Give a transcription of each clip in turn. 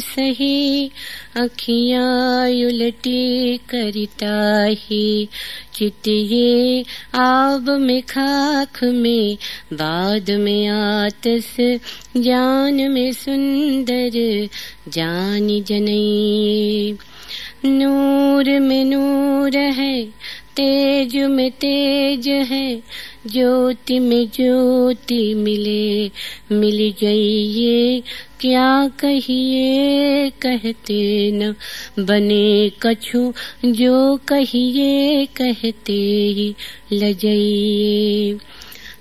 सही, अखियाँ उलटी करता ही। चितिए आब में खाख में, बाद में आतस जान में सुंदर, जान जनई। नूर में नूर है, तेज में तेज है, ज्योति में ज्योति मिले, मिल जाइए क्या कहिए, कहते न बने कछु। जो कहिए, कहते ही लजाइए।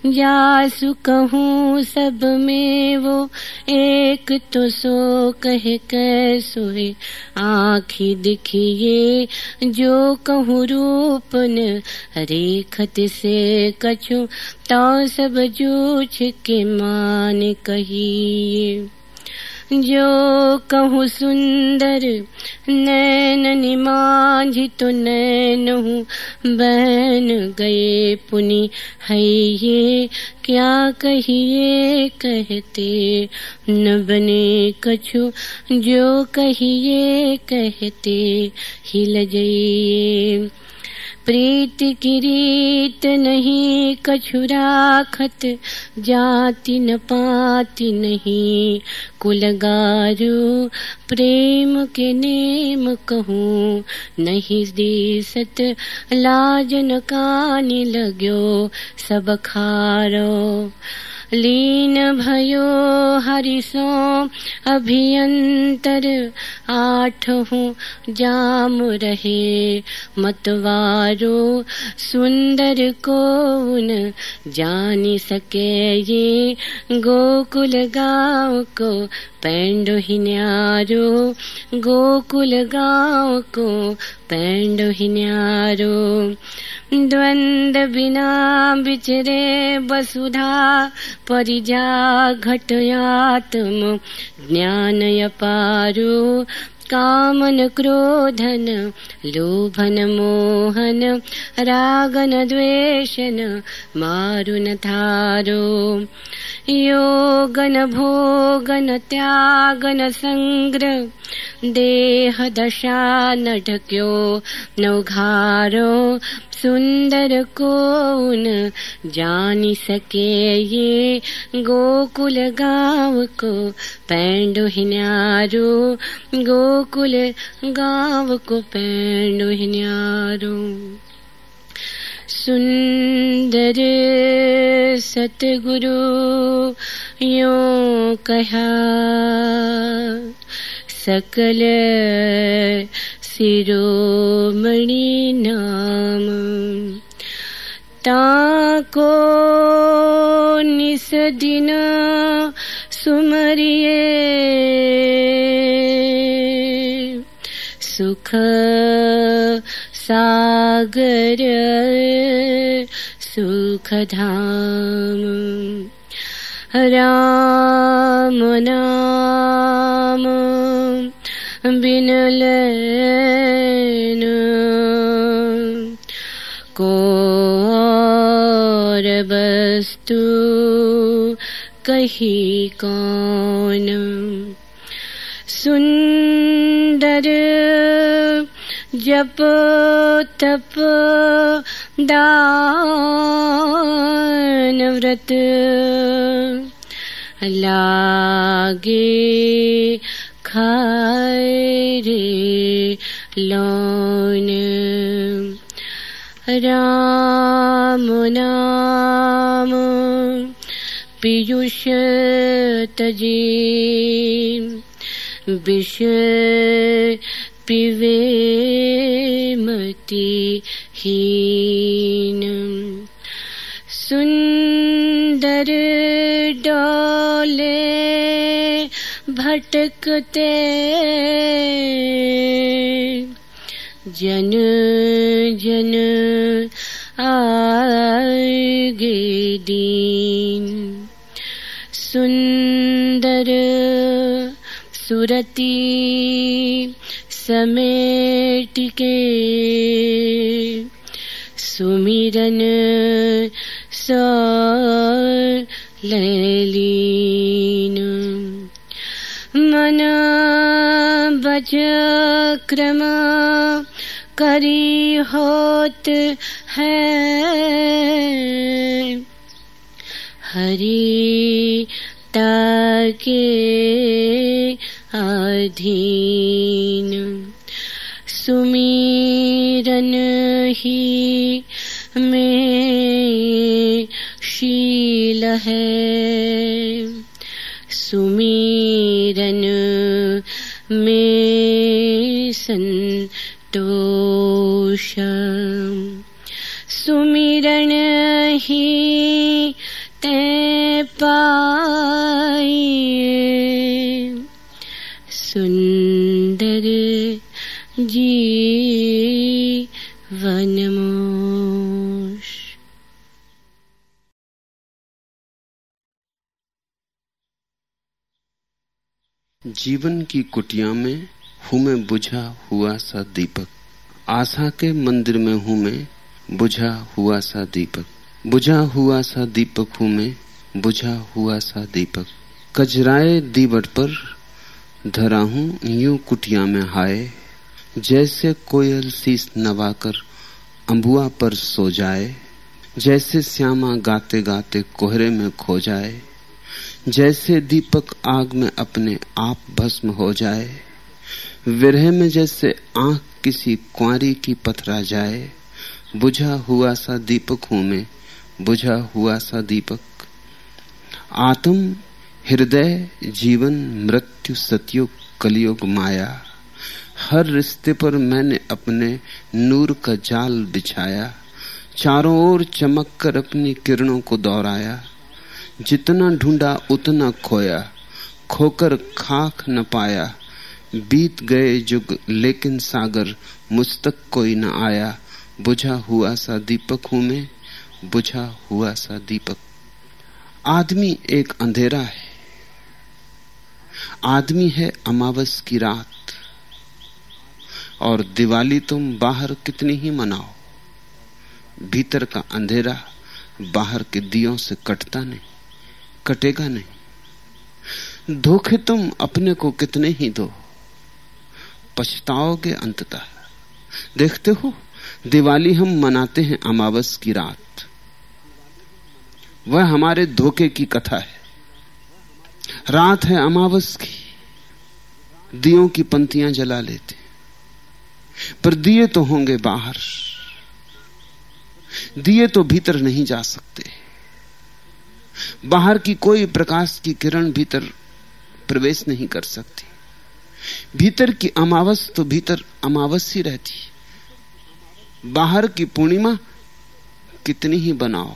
जासु कहूँ सब में वो, एक तो सो कह कै सोए। आखी दिखिए, जो कहूँ रूप न रेखत से कछु। तो सब जूछ के मान कहिए। जो कहूँ सुंदर, नैन निमाझ तो नैन हूँ। बहन गए पुनि है ये क्या कहिए कहते? न बने कछु, जो कहिए कहते, हिल जाइए। प्रीत किरीत नहीं कछु राखत जाति न पाति नहीं। कुलगारू, प्रेम के नेम कहूँ, नहीं दिसत लाज न कानी लगो, सब खारो। लीन भयो हरिसो अभियंतर, आठ हूँ जाम रहे मतवारो, सुंदर को न जानी सके ये गोकुल गाँव को पेंडो ही न्यारो, गोकुल गाँव को पेंडो ही न्यारो। द्वंद बिना बिचरे वसुधा परिजा घटयात्म ज्ञान अपारो कामन क्रोधन लोभन मोहन रागन द्वेषन मारुन थारो योगन भोगन त्यागन संग्रह देह दशा न ढक्यो नौघारो सुंदर कौन जानी सके ये गोकुल गाँव को पैंडो हिन्यारो गोकुल गाँव को पैंडो हिन्यारो सुंदर सतगुरु यो कहा सकल शिरोमणि नाम। ताको निस दिन सुमरिए सुख सागर सुखधाम। राम नाम बिनल को वस्तु कही कौन? सुंदर जप तप दान व्रत। लागे खाए रे लौन। राम नाम पीयूष तजी। विष पिवे मति हीन सुंदर डोले भटकते जन जन आगे दीन। सुंदर सुरती समेट के सुमिरन सो लैलीन मन बच क्रम करी होत है। हरी ताके अधीन ही में शील है। सुमीरन में संतोष सुमिरन ही ते पाए सुंदर जीवनमोश जीवन की कुटिया में हूँ मैं, बुझा हुआ सा दीपक। आशा के मंदिर में हूँ मैं, बुझा हुआ सा दीपक। बुझा हुआ सा दीपक हूँ मैं, बुझा हुआ सा दीपक। कजराए दीवट पर धरा हूँ, यूँ कुटिया में हाय। जैसे कोयल शीस नवाकर अंबुआ पर सो जाए, जैसे श्यामा गाते गाते कोहरे में खो जाए। जैसे दीपक आग में अपने आप भस्म हो जाए, विरह में जैसे आँख किसी कुंवारी की पथरा जाए, बुझा हुआ सा दीपक हूँ मैं, बुझा हुआ सा दीपक। आत्म, हृदय, जीवन, मृत्यु, सतयुग, कलयुग, माया, हर रिश्ते पर मैंने अपने नूर का जाल बिछाया, चारों ओर चमक कर अपनी किरणों को दोहराया। जितना ढूंढा, उतना खोया। खोकर खाक न पाया। बीत गए जुग, लेकिन सागर मुझ तक कोई न आया। बुझा हुआ सा दीपक हूँ मैं, बुझा हुआ सा दीपक। आदमी एक अंधेरा है। आदमी है अमावस की रात। और दिवाली तुम बाहर कितनी ही मनाओ। भीतर का अंधेरा बाहर के दियों से कटता नहीं। कटेगा नहीं। धोखे तुम अपने को कितने ही दो। पछताओगे अंततः। देखते हो, दिवाली हम मनाते हैं अमावस की रात। वह हमारे धोखे की कथा है। रात है अमावस की। दियों की पंक्तियाँ जला लेते। पर दिए तो होंगे बाहर। दिए तो भीतर नहीं जा सकते। बाहर की कोई प्रकाश की किरण भीतर प्रवेश नहीं कर सकती। भीतर की अमावस तो भीतर अमावस ही रहती बाहर की पूर्णिमा कितनी ही बनाओ।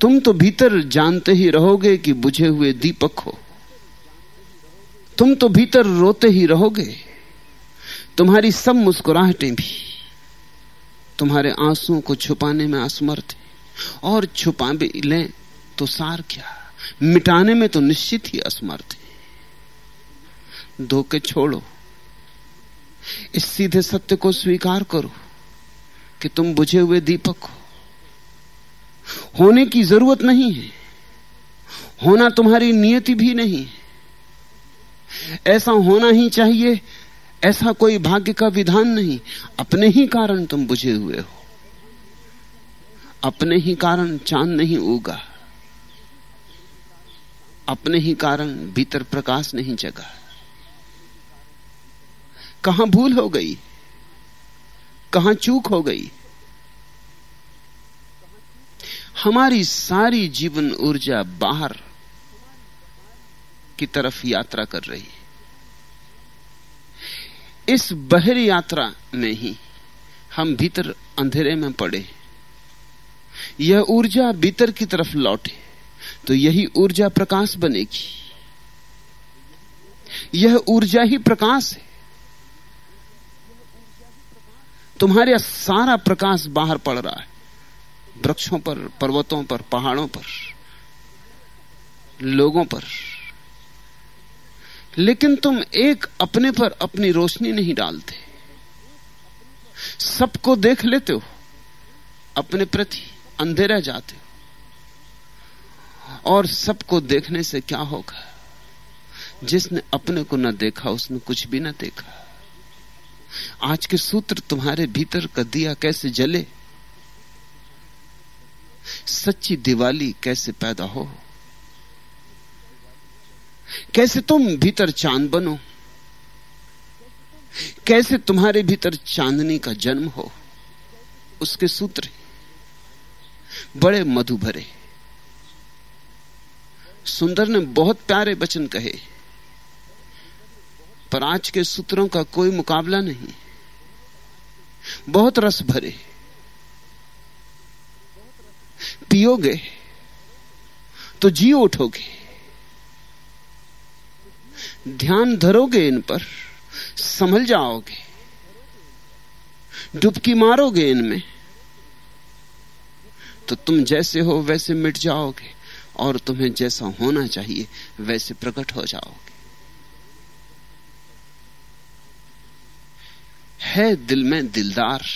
तुम तो भीतर जानते ही रहोगे कि बुझे हुए दीपक हो। तुम तो भीतर रोते ही रहोगे। तुम्हारी सब मुस्कुराहटें भी। तुम्हारे आंसुओं को छुपाने में असमर्थ और छुपा भी लें तो सार क्या? मिटाने में तो निश्चित ही असमर्थ है। धोखे छोड़ो। इस सीधे सत्य को स्वीकार करो कि तुम बुझे हुए दीपक हो। होने की ज़रूरत नहीं है। होना तुम्हारी नियति भी नहीं ऐसा होना ही चाहिए, ऐसा कोई भाग्य का विधान नहीं। अपने ही कारण तुम बुझे हुए हो। अपने ही कारण चाँद नहीं उगा। अपने ही कारण भीतर प्रकाश नहीं जगा। कहाँ भूल हो गई? कहाँ चूक हो गई? हमारी सारी जीवन ऊर्जा बाहर की तरफ़ यात्रा कर रही इस बहर यात्रा में ही हम भीतर अंधेरे में पड़े। यह ऊर्जा भीतर की तरफ़ लौटे। तो यही ऊर्जा प्रकाश बनेगी। यह ऊर्जा ही प्रकाश है। तुम्हारे सारा प्रकाश बाहर पड़ रहा है। वृक्षों पर, पर्वतों पर, पहाड़ों पर, लोगों पर। लेकिन तुम एक अपने पर अपनी रोशनी नहीं डालते। सबको देख लेते हो, अपने प्रति अंधे रह जाते और सबको देखने से क्या होगा? जिसने अपने को न देखा, उसने कुछ भी न देखा। आज के सूत्र तुम्हारे भीतर का दिया कैसे जले? सच्ची दिवाली कैसे पैदा हो? कैसे तुम भीतर चाँद बनो? कैसे तुम्हारे भीतर चांदनी का जन्म हो? उसके सूत्र बड़े मधु भरे सुंदर ने बहुत प्यारे वचन कहे, पर आज के सूत्रों का कोई मुकाबला नहीं। बहुत रस भरे, पियोगे तो जी उठोगे, ध्यान धरोगे इन पर, संभल जाओगे, डुबकी मारोगे इनमें तो तुम जैसे हो वैसे मिट जाओगे। और तुम्हें जैसा होना चाहिए वैसे प्रकट हो जाओगे। है दिल में दिलदार।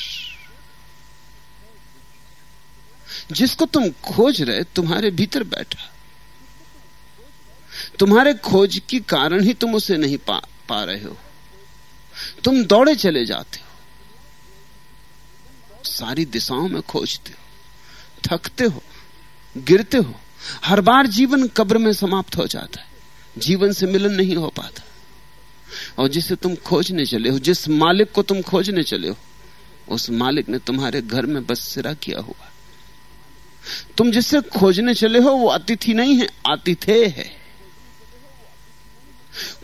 जिसको तुम खोज रहे तुम्हारे भीतर बैठा। तुम्हारे खोज की कारण ही तुम उसे नहीं पा, पा रहे हो। तुम दौड़े चले जाते हो। सारी दिशाओं में खोजते हो थकते हो गिरते हो। हर बार जीवन कब्र में समाप्त हो जाता है। जीवन से मिलन नहीं हो पाता। और जिसे तुम खोजने चले हो, जिस मालिक को तुम खोजने चले हो, उस मालिक ने तुम्हारे घर में बस सिरा किया हुआ। तुम जिसे खोजने चले हो, वो अतिथि नहीं है, आतिथेय है।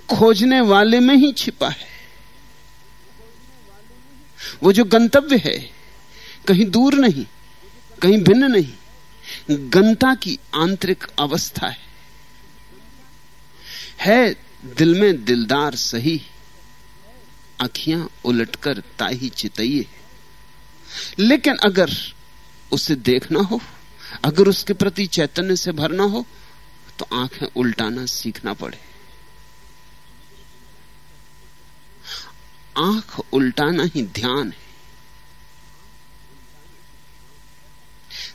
खोजने वाले में ही छिपा है। वो जो गंतव्य है, कहीं दूर नहीं, कहीं भिन्न नहीं गंता की आंतरिक अवस्था है। है दिल में दिलदार सही अखियाँ उलटकर ताही चितइये लेकिन अगर उसे देखना हो, अगर उसके प्रति चैतन्य से भरना हो तो आँखें उल्टाना सीखना पड़े। आँख उल्टाना ही ध्यान है।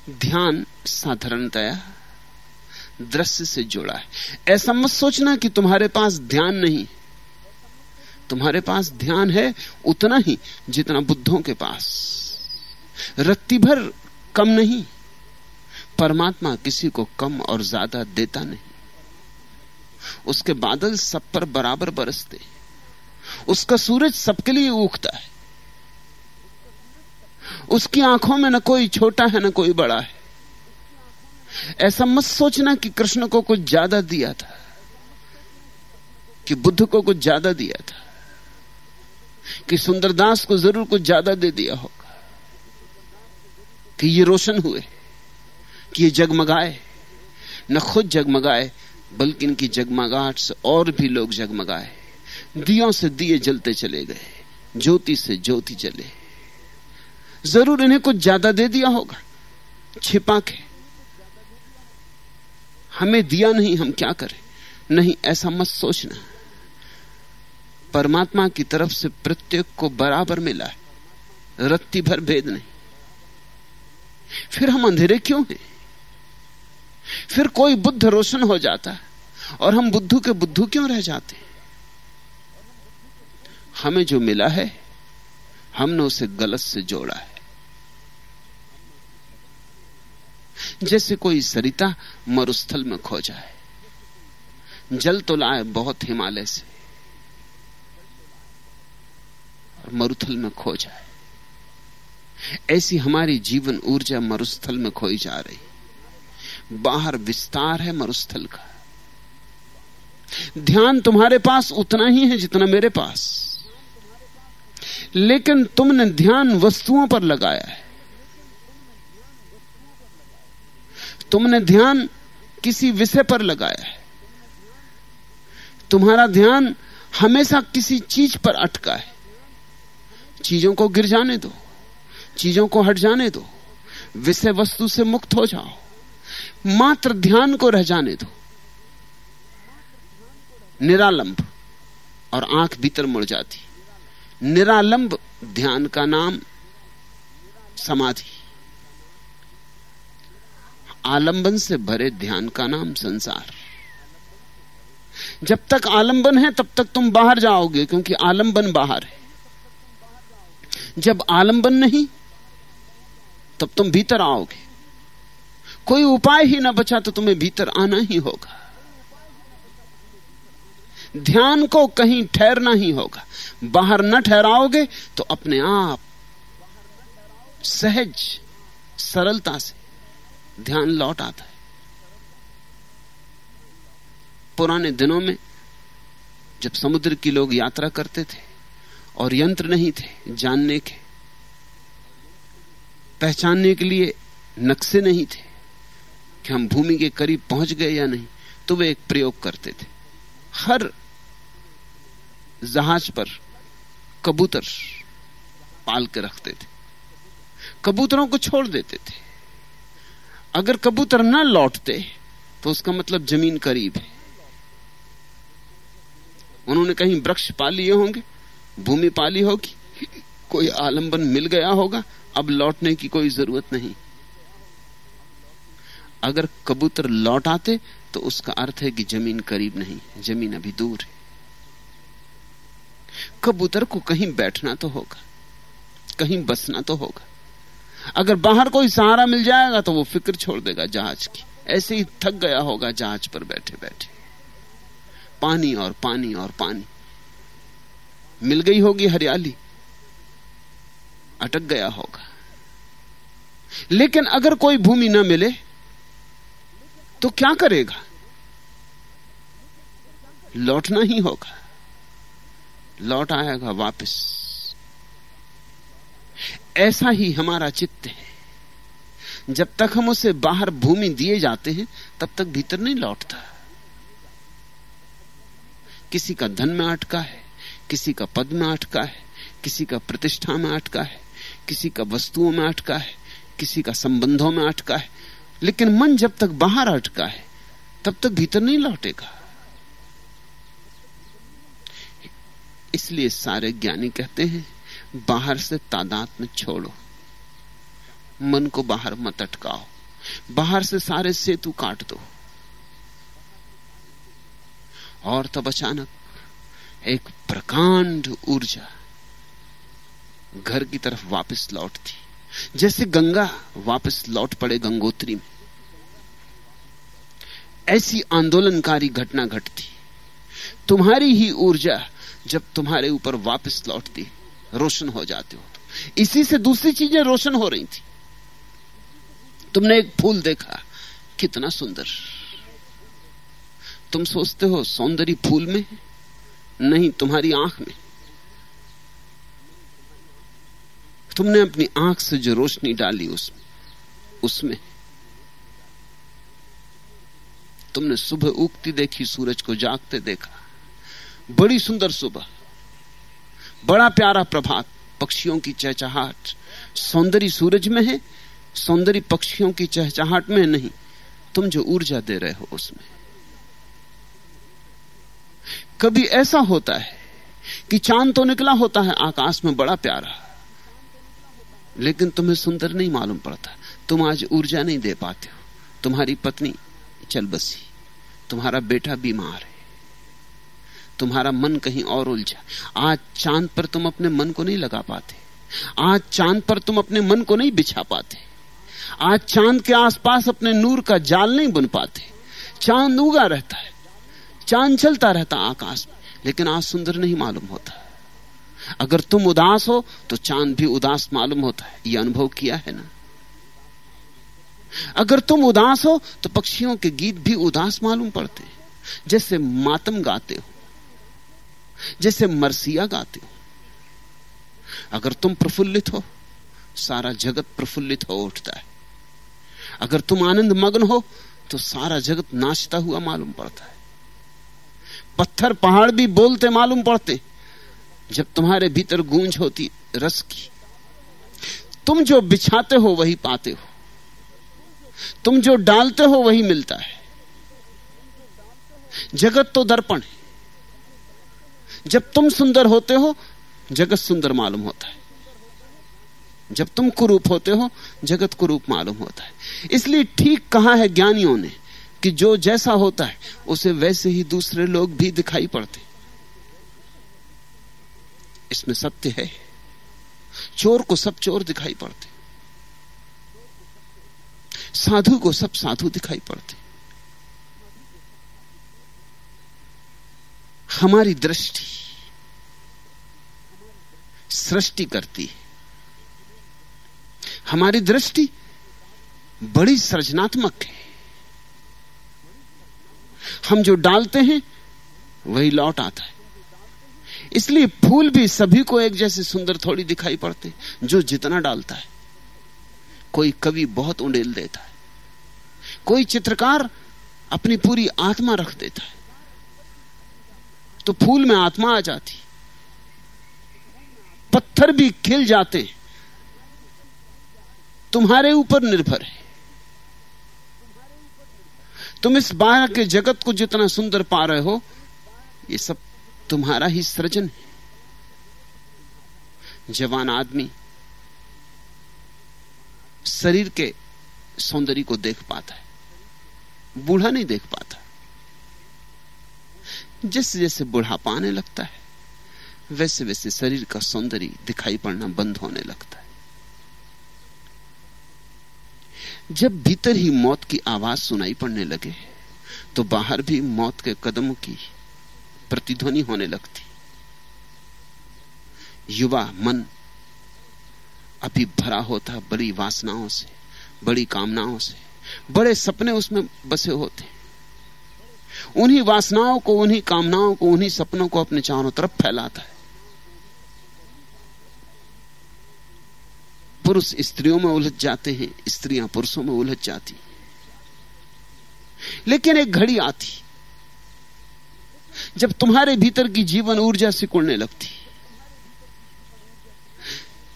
ध्यान साधारणतया दृश्य से जुड़ा है। ऐसा मत सोचना कि तुम्हारे पास ध्यान नहीं। तुम्हारे पास ध्यान है उतना ही जितना बुद्धों के पास। रत्ती भर कम नहीं। परमात्मा किसी को कम और ज़्यादा देता नहीं। उसके बादल सब पर बराबर बरसते। उसका सूरज सबके लिए उगता है। उसकी आँखों में न कोई छोटा है, न कोई बड़ा है। ऐसा मत सोचना कि कृष्ण को कुछ ज़्यादा दिया था, कि बुद्ध को कुछ ज़्यादा दिया था, कि सुंदरदास को ज़रूर कुछ ज़्यादा दे दिया होगा, कि ये रोशन हुए, कि ये जगमगाए। न खुद जगमगाए, बल्कि इनकी जगमगाहट से और भी लोग जगमगाए। दियों से दिए जलते चले गए, ज्योति से ज्योति जले ज़रूर इन्हें कुछ ज़्यादा दे दिया होगा। छिपा के। हमें दिया नहीं, हम क्या करें? नहीं, ऐसा मत सोचना। परमात्मा की तरफ़ से प्रत्येक को बराबर मिला है। रत्ती भर भेद नहीं। फिर हम अंधेरे क्यों हैं? फिर कोई बुद्ध रोशन हो जाता है और हम बुद्धू के बुद्धू क्यों रह जाते हैं? हमें जो मिला है, हमने उसे गलत से जोड़ा है। जैसे कोई सरिता मरुस्थल में खो जाए। जल तो लाए बहुत हिमालय से, और मरुथल में खो जाए। ऐसी हमारी जीवन ऊर्जा मरुस्थल में खोई जा रही। बाहर विस्तार है मरुस्थल का। ध्यान तुम्हारे पास उतना ही है जितना मेरे पास। लेकिन तुमने ध्यान वस्तुओं पर लगाया है। तुमने ध्यान किसी विषय पर लगाया है। तुम्हारा ध्यान हमेशा किसी चीज़ पर अटका है। चीज़ों को गिर जाने दो, चीज़ों को हट जाने दो, विषय वस्तु से मुक्त हो जाओ, मात्र ध्यान को रह जाने दो। निरालंब और आँख भीतर मुड़ जाती। निरालंब ध्यान का नाम समाधि। आलंबन से भरे ध्यान का नाम संसार। जब तक आलंबन है, तब तक तुम बाहर जाओगे, क्योंकि आलंबन बाहर है। जब आलंबन नहीं, तब तुम भीतर आओगे। कोई उपाय ही ना बचा तो तुम्हें भीतर आना ही होगा। ध्यान को कहीं ठहरना ही होगा। बाहर न ठहराओगे तो अपने आप सहज, सरलता से ध्यान लौट आता है। पुराने दिनों में जब समुद्र की लोग यात्रा करते थे और यंत्र नहीं थे, जानने के, पहचानने के लिए नक्शे नहीं थे कि हम भूमि के करीब पहुँच गए या नहीं तो वे एक प्रयोग करते थे। हर जहाज़ पर कबूतर पाल के रखते थे। कबूतरों को छोड़ देते थे। अगर कबूतर न लौटते तो उसका मतलब ज़मीन करीब है। उन्होंने कहीं वृक्ष पा लिए होंगे, भूमि पाली होगी, कोई आलंबन मिल गया होगा, अब लौटने की कोई ज़रूरत नहीं। अगर कबूतर लौट आते तो उसका अर्थ है कि ज़मीन करीब नहीं, ज़मीन अभी दूर है। कबूतर को कहीं बैठना तो होगा, कहीं बसना तो होगा। अगर बाहर कोई सहारा मिल जाएगा तो वो फ़िक्र छोड़ देगा जहाज़ की। ऐसे ही थक गया होगा जहाज़ पर बैठे बैठे। पानी और पानी और पानी। मिल गई होगी हरियाली। अटक गया होगा। लेकिन अगर कोई भूमि ना मिले तो क्या करेगा? लौटना ही होगा। लौट आएगा वापस। ऐसा ही हमारा चित्त है। जब तक हम उसे बाहर भूमि दिए जाते हैं, तब तक भीतर नहीं लौटता। किसी का धन में अटका है, किसी का पद में अटका है, किसी का प्रतिष्ठा में अटका है, किसी का वस्तुओं में अटका है, किसी का संबंधों में अटका है, लेकिन मन जब तक बाहर अटका है, तब तक भीतर नहीं लौटेगा। इसलिए सारे ज्ञानी कहते हैं बाहर से तादात में छोड़ो। मन को बाहर मत अटकाओ। बाहर से सारे सेतु काट दो। और तब अचानक एक प्रकांड ऊर्जा घर की तरफ़ वापस लौटती। जैसे गंगा वापस लौट पड़े गंगोत्री में। ऐसी आंदोलनकारी घटना घटती। तुम्हारी ही ऊर्जा जब तुम्हारे ऊपर वापस लौटती। रोशन हो जाते हो इसी से दूसरी चीज़ें रोशन हो रही थी। तुमने एक फूल देखा, कितना सुंदर। तुम सोचते हो, सौंदर्य फूल में नहीं तुम्हारी आँख में। तुमने अपनी आँख से जो रोशनी डाली उसमें उसमें। तुमने सुबह उगती देखी, सूरज को जागते देखा। बड़ी सुंदर सुबह। बड़ा प्यारा प्रभात, पक्षियों की चहचहाट। सौंदर्य सूरज में है, सौंदर्य पक्षियों की चहचहाट में नहीं। तुम जो ऊर्जा दे रहे हो उसमें। कभी ऐसा होता है कि चाँद तो निकला होता है, आकाश में बड़ा प्यारा। लेकिन तुम्हें सुंदर नहीं मालूम पड़ता। तुम आज ऊर्जा नहीं दे पाते हो। तुम्हारी पत्नी चल बसी। तुम्हारा बेटा बीमार है। तुम्हारा मन कहीं और उलझा। आज चाँद पर तुम अपने मन को नहीं लगा पाते। आज चाँद पर तुम अपने मन को नहीं बिछा पाते। आज चाँद के आसपास अपने नूर का जाल नहीं बुन पाते। चाँद उगा रहता है। चाँद चलता रहता आकाश में, लेकिन आज सुंदर नहीं मालूम होता। अगर तुम उदास हो तो चाँद भी उदास मालूम होता है। यह अनुभव किया है ना? अगर तुम उदास हो तो पक्षियों के गीत भी उदास मालूम पड़ते हैं। जैसे मातम गाते हो। जैसे मरसिया गाते हो। अगर तुम प्रफुल्लित हो, सारा जगत प्रफुल्लित हो, उठता है। अगर तुम आनंद मग्न हो तो सारा जगत नाचता हुआ मालूम पड़ता है। पत्थर पहाड़ भी बोलते मालूम पड़ते। जब तुम्हारे भीतर गूंज होती रस की, तुम जो बिछाते हो, वही पाते हो। तुम जो डालते हो, वही मिलता है। जगत तो दर्पण है। जब तुम सुंदर होते हो, जगत सुंदर मालूम होता है। जब तुम कुरूप होते हो, जगत कुरूप मालूम होता है। इसलिए ठीक कहा है ज्ञानियों ने कि जो जैसा होता है, उसे वैसे ही दूसरे लोग भी दिखाई पड़ते। इसमें सत्य है। चोर को सब चोर दिखाई पड़ते। साधु को सब साधु दिखाई पड़ते। हमारी दृष्टि सृष्टि करती है। हमारी दृष्टि बड़ी सृजनात्मक है। हम जो डालते हैं, वही लौट आता है। इसलिए फूल भी सभी को एक जैसे सुंदर थोड़ी दिखाई पड़ते, जो जितना डालता है। कोई कवि बहुत उंडेल देता है। कोई चित्रकार अपनी पूरी आत्मा रख देता है। तो फूल में आत्मा आ जाती। पत्थर भी खिल जाते। तुम्हारे ऊपर निर्भर है। तुम इस बाहर के जगत को जितना सुंदर पा रहे हो, ये सब तुम्हारा ही सृजन है। जवान आदमी शरीर के सौंदर्य को देख पाता है, बूढ़ा नहीं देख पाता। जैसे जैसे बुढ़ापा आने लगता है, वैसे वैसे शरीर का सौंदर्य दिखाई पड़ना बंद होने लगता है। जब भीतर ही मौत की आवाज़ सुनाई पड़ने लगे तो बाहर भी मौत के कदमों की प्रतिध्वनि होने लगती। युवा मन अभी भरा होता बड़ी वासनाओं से, बड़ी कामनाओं से, बड़े सपने उसमें बसे होते। उन्हीं वासनाओं को, उन्हीं कामनाओं को, उन्हीं सपनों को अपने चारों तरफ़ फैलाता है। पुरुष स्त्रियों में उलझ जाते हैं, स्त्रियाँ पुरुषों में उलझ जाती लेकिन एक घड़ी आती, जब तुम्हारे भीतर की जीवन ऊर्जा सिकुड़ने लगती,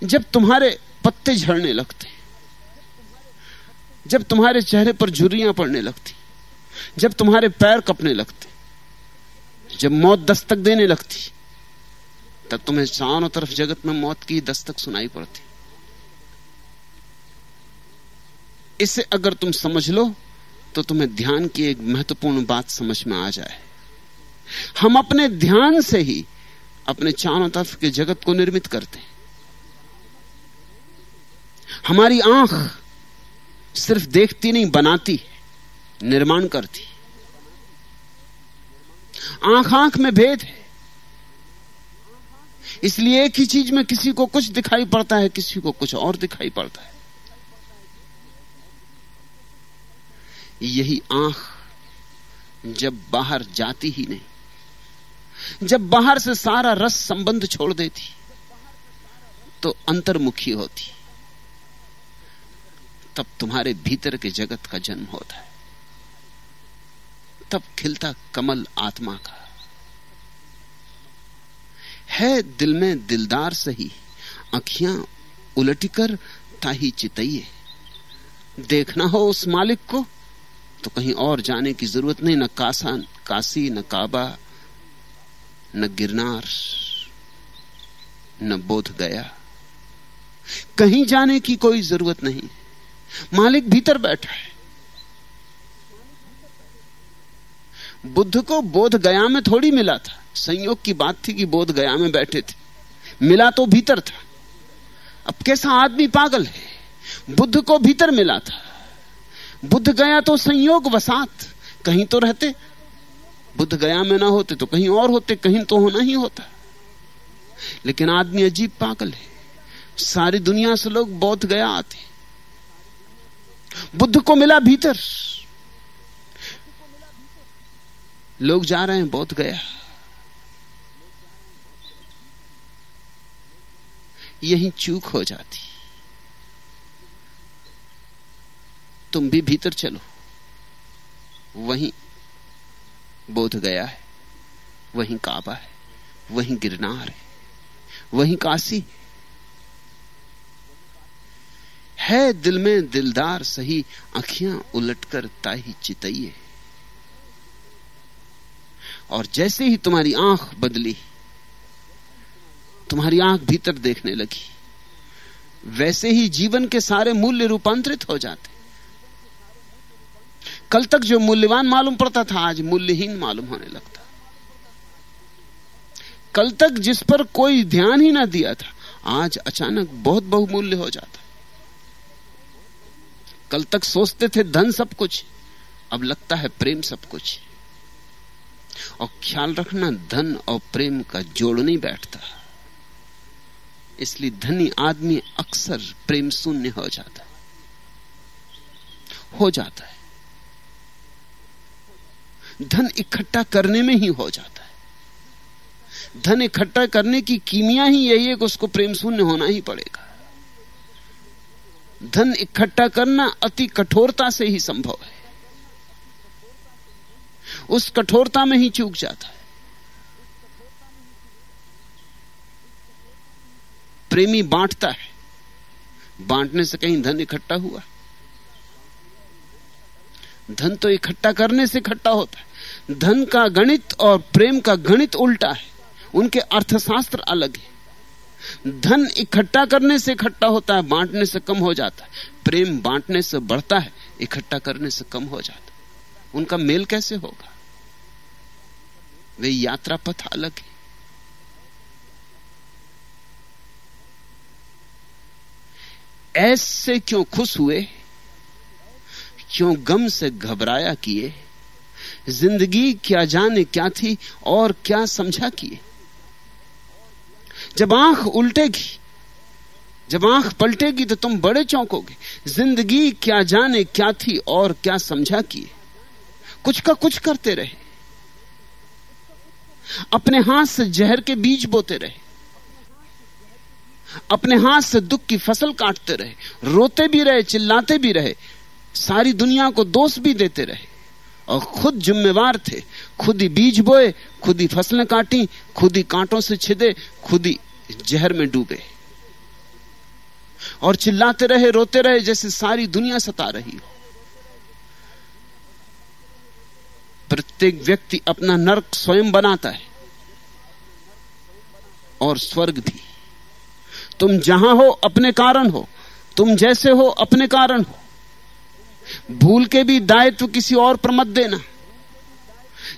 जब तुम्हारे पत्ते झड़ने लगते, जब तुम्हारे चेहरे पर झुर्रियाँ पड़ने लगती जब तुम्हारे पैर कपने लगते, जब मौत दस्तक देने लगती, तब तुम्हें चारों तरफ़ जगत में मौत की दस्तक सुनाई पड़ती। इसे अगर तुम समझ लो तो तुम्हें ध्यान की एक महत्वपूर्ण बात समझ में आ जाए। हम अपने ध्यान से ही अपने चारों तरफ़ के जगत को निर्मित करते हैं। हमारी आँख सिर्फ़ देखती नहीं, बनाती निर्माण करती। आँख आँख में भेद है। इसलिए एक ही चीज़ में किसी को कुछ दिखाई पड़ता है, किसी को कुछ और दिखाई पड़ता है। यही आँख जब बाहर जाती ही नहीं, जब बाहर से सारा रस संबंध छोड़ देती तो अंतर्मुखी होती। तब तुम्हारे भीतर के जगत का जन्म होता है। तब खिलता कमल आत्मा का। है दिल में दिलदार सही, अखियाँ उलटकर ताही चितइये देखना हो उस मालिक को तो कहीं और जाने की ज़रूरत नहीं, न कासा काशी न काबा, न गिरनार, न बोध गया। कहीं जाने की कोई ज़रूरत नहीं। मालिक भीतर बैठा है। बुद्ध को बोध गया में थोड़ी मिला था। संयोग की बात थी कि बोध गया में बैठे थे। मिला तो भीतर था। अब कैसा आदमी पागल है? बुद्ध को भीतर मिला था। बुद्ध गया तो संयोग वसात। कहीं तो रहते। बुद्ध गया में ना होते तो कहीं और होते, कहीं तो होना ही होता। लेकिन आदमी अजीब पागल है। सारी दुनिया से लोग बौद्ध गया आते। बुद्ध को मिला भीतर। लोग जा रहे हैं बौद्ध गया। यही चूक हो जाती। तुम भी भीतर चलो। वहीं बोध गया है, वहीं काबा है, वहीं गिरनार है, वहीं काशी। है दिल में दिलदार, सही अखियाँ उलटकर ताही चितइये और जैसे ही तुम्हारी आँख बदली, तुम्हारी आँख भीतर देखने लगी, वैसे ही जीवन के सारे मूल्य रूपांतरित हो जाते। कल तक जो मूल्यवान मालूम पड़ता था, आज मूल्यहीन मालूम होने लगता। कल तक जिस पर कोई ध्यान ही ना दिया था, आज अचानक बहुत बहुमूल्य हो जाता। कल तक सोचते थे, धन सब कुछ, अब लगता है प्रेम सब कुछ। और ख्याल रखना, धन और प्रेम का जोड़ नहीं बैठता। इसलिए धनी आदमी अक्सर प्रेम शून्य हो जाता है। हो जाता है। धन इकट्ठा करने में ही हो जाता है। धन इकट्ठा करने की कीमिया ही यही है कि उसको प्रेम शून्य होना ही पड़ेगा। धन इकट्ठा करना अति कठोरता से ही संभव है। उस कठोरता में ही चूक जाता है। प्रेमी बांटता है। बांटने से कहीं धन इकट्ठा हुआ। धन तो इकट्ठा करने से इकट्ठा होता है। धन का गणित और प्रेम का गणित उल्टा है। उनके अर्थशास्त्र अलग है। धन इकट्ठा करने से इकट्ठा होता है, बांटने से कम हो जाता है। प्रेम बांटने से बढ़ता है, इकट्ठा करने से कम हो जाता है। उनका मेल कैसे होगा? वे यात्रा पथ अलग है। ऐसे क्यों खुश हुए? क्यों गम से घबराया किए? ज़िंदगी क्या जाने क्या थी और क्या समझा किए? जब आँख उल्टेगी, जब आँख पलटेगी तो तुम बड़े चौंकोगे। ज़िंदगी क्या जाने क्या थी और क्या समझा किए? कुछ का कुछ करते रहे। अपने हाथ से जहर के बीज बोते रहे। अपने हाथ से दुख की फ़सल काटते रहे। रोते भी रहे, चिल्लाते भी रहे। सारी दुनिया को दोष भी देते रहे। और खुद जिम्मेवार थे। खुद ही बीज बोए, खुद ही फ़सलें काटी, खुद ही कांटों से छिदे, खुद ही जहर में डूबे। और चिल्लाते रहे, रोते रहे, जैसे सारी दुनिया सता रही हो। प्रत्येक व्यक्ति अपना नरक स्वयं बनाता है और स्वर्ग भी। तुम जहाँ हो, अपने कारण हो। तुम जैसे हो, अपने कारण हो। भूल के भी दायित्व किसी और पर मत देना।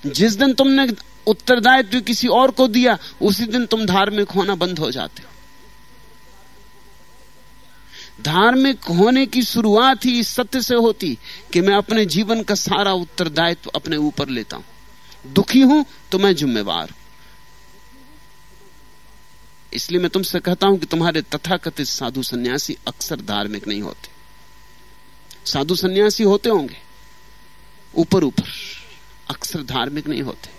जिस दिन तुमने उत्तरदायित्व किसी और को दिया, उसी दिन तुम धार्मिक होना बंद हो जाते हो। धार्मिक होने की शुरुआत ही इस सत्य से होती कि मैं अपने जीवन का सारा उत्तरदायित्व अपने ऊपर लेता हूँ। दुखी हूँ तो मैं जिम्मेवार इसलिए मैं तुमसे कहता हूँ कि तुम्हारे तथाकथित साधु सन्यासी अक्सर धार्मिक नहीं होते। साधु सन्यासी होते होंगे, ऊपर ऊपर, अक्सर धार्मिक नहीं होते।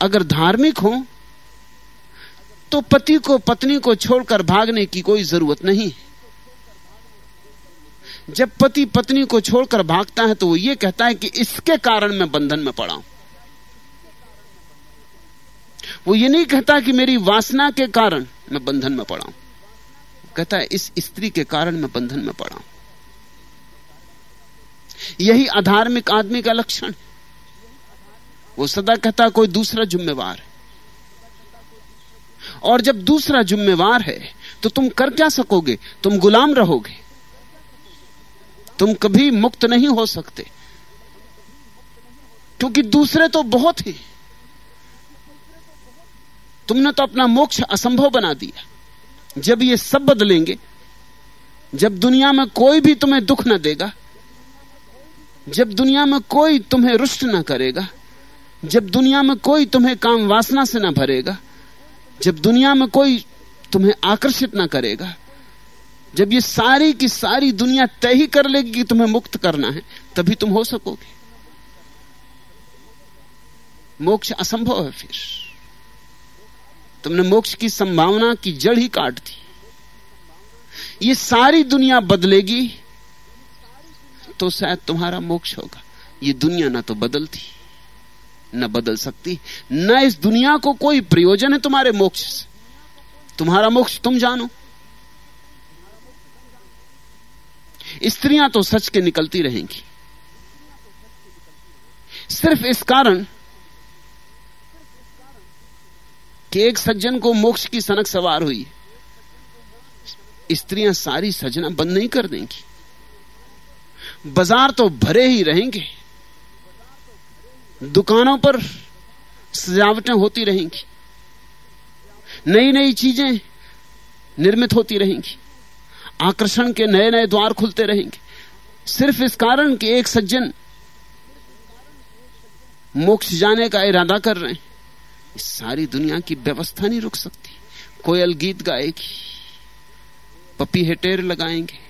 अगर धार्मिक हो तो पति को, पत्नी को छोड़कर भागने की कोई ज़रूरत नहीं जब पति पत्नी को छोड़कर भागता है तो वो ये कहता है कि इसके कारण मैं बंधन में पड़ा हूँ। वो ये नहीं कहता कि मेरी वासना के कारण मैं बंधन में पड़ा हूँ। कहता है, इस स्त्री के कारण मैं बंधन में पड़ा हूँ। यही अधार्मिक आदमी का लक्षण वो सदा कहता कोई दूसरा जिम्मेवार है। और जब दूसरा जिम्मेवार है तो तुम कर क्या सकोगे? तुम गुलाम रहोगे। तुम कभी मुक्त नहीं हो सकते। क्योंकि दूसरे तो बहुत ही। तुमने तो अपना मोक्ष असंभव बना दिया। जब ये सब बदलेंगे, जब दुनिया में कोई भी तुम्हें दुख ना देगा, जब दुनिया में कोई तुम्हें रुष्ट ना करेगा, जब दुनिया में कोई तुम्हें काम वासना से ना भरेगा जब दुनिया में कोई तुम्हें आकर्षित ना करेगा, जब ये सारी की सारी दुनिया तय ही कर लेगी कि तुम्हें मुक्त करना है, तभी तुम हो सकोगे। मोक्ष असंभव है फिर। तुमने मोक्ष की संभावना की जड़ ही काट दी। ये सारी दुनिया बदलेगी तो शायद तुम्हारा मोक्ष होगा। ये दुनिया ना तो बदलती। न बदल सकती। न इस दुनिया को कोई प्रयोजन है तुम्हारे मोक्ष से। तुम्हारा मोक्ष तुम जानो। स्त्रियाँ तो सच के निकलती रहेंगी। सिर्फ़ इस कारण कि एक सज्जन को मोक्ष की सनक सवार हुई। स्त्रियाँ सारी सजना बंद नहीं कर देंगी। बाज़ार तो भरे ही रहेंगे। दुकानों पर सजावटें होती रहेंगी। नई नई चीज़ें निर्मित होती रहेंगी। आकर्षण के नए नए द्वार खुलते रहेंगे। सिर्फ़ इस कारण कि एक सज्जन मोक्ष जाने का इरादा कर रहे हैं। इस सारी दुनिया की व्यवस्था नहीं रुक सकती। कोयल गीत गाएगी पपी हेटेर लगाएँगे।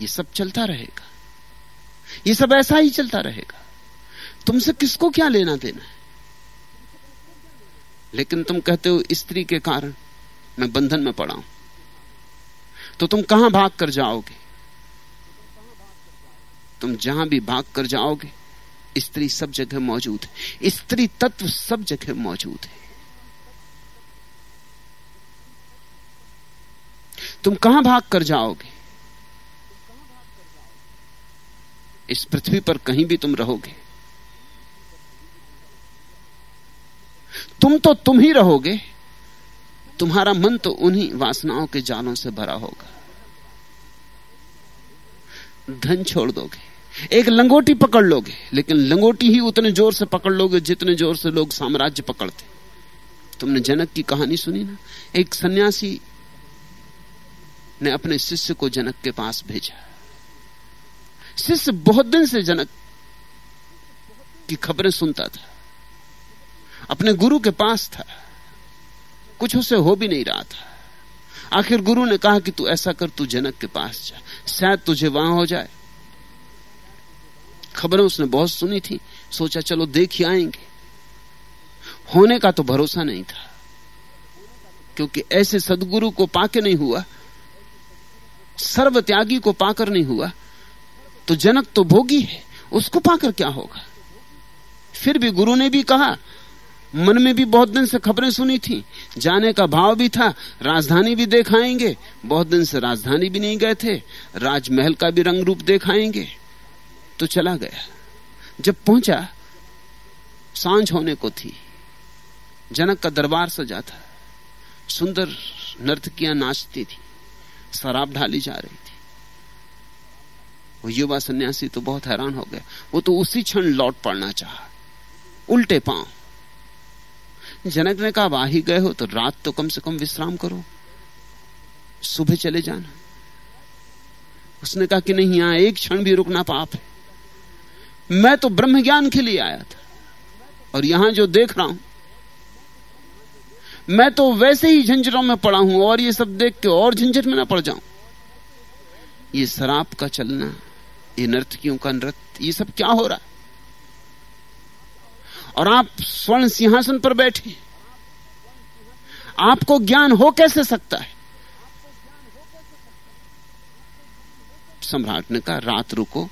ये सब चलता रहेगा। ये सब ऐसा ही चलता रहेगा। तुमसे किसको क्या लेना देना है? लेकिन तुम कहते हो, स्त्री के कारण मैं बंधन में पड़ा हूँ। तो तुम कहाँ भाग कर जाओगे? तुम जहाँ भी भाग कर जाओगे, स्त्री सब जगह मौजूद है। स्त्री तत्व सब जगह मौजूद है। तुम कहाँ भाग कर जाओगे? इस पृथ्वी पर कहीं भी तुम रहोगे। तुम तो तुम ही रहोगे। तुम्हारा मन तो उन्हीं वासनाओं के जालों से भरा होगा। धन छोड़ दोगे। एक लंगोटी पकड़ लोगे, लेकिन लंगोटी ही उतने ज़ोर से पकड़ लोगे जितने ज़ोर से लोग साम्राज्य पकड़ते। तुमने जनक की कहानी सुनी ना? एक सन्यासी ने अपने शिष्य को जनक के पास भेजा। शिष्य बहुत दिन से जनक की खबरें सुनता था। अपने गुरु के पास था। कुछ उसे हो भी नहीं रहा था। आखिर गुरु ने कहा कि तू ऐसा कर, तू जनक के पास जा। शायद तुझे वहाँ हो जाए। खबरें उसने बहुत सुनी थी। सोचा, चलो देख ही आएँगे। होने का तो भरोसा नहीं था। क्योंकि ऐसे सदगुरु को पाके नहीं हुआ। सर्व त्यागी को पाकर नहीं हुआ। तो जनक तो भोगी है, उसको पाकर क्या होगा? फिर भी गुरु ने भी कहा, मन में भी बहुत दिन से खबरें सुनी थी, जाने का भाव भी था, राजधानी भी देखाएँगे, बहुत दिन से राजधानी भी नहीं गए थे, राजमहल का भी रंग रूप देखाएँगे तो चला गया। जब पहुँचा, साँझ होने को थी, जनक का दरबार सजा था, सुंदर नर्तकियाँ नाचती थी, शराब ढाली जा रही वो युवा सन्यासी तो बहुत हैरान हो गया वो तो उसी क्षण लौट पड़ना चाहा। उल्टे पाँव। जनक ने कहा आ गए हो तो रात तो कम से कम विश्राम करो। सुबह चले जाना। उसने कहा कि नहीं, यहाँ एक क्षण भी रुकना पाप है। मैं तो ब्रह्म ज्ञान के लिए आया था और यहाँ जो देख रहा हूँ, मैं तो वैसे ही झंझटों में पड़ा हूँ और ये सब देख के और झंझट में ना पड़ जाऊँ। ये शराब का चलना ये नर्तकियों का नृत्य, ये सब क्या हो रहा है? और आप स्वर्ण सिंहासन पर बैठे आपको ज्ञान हो कैसे सकता है? सम्राट ने कहा, रात रुको,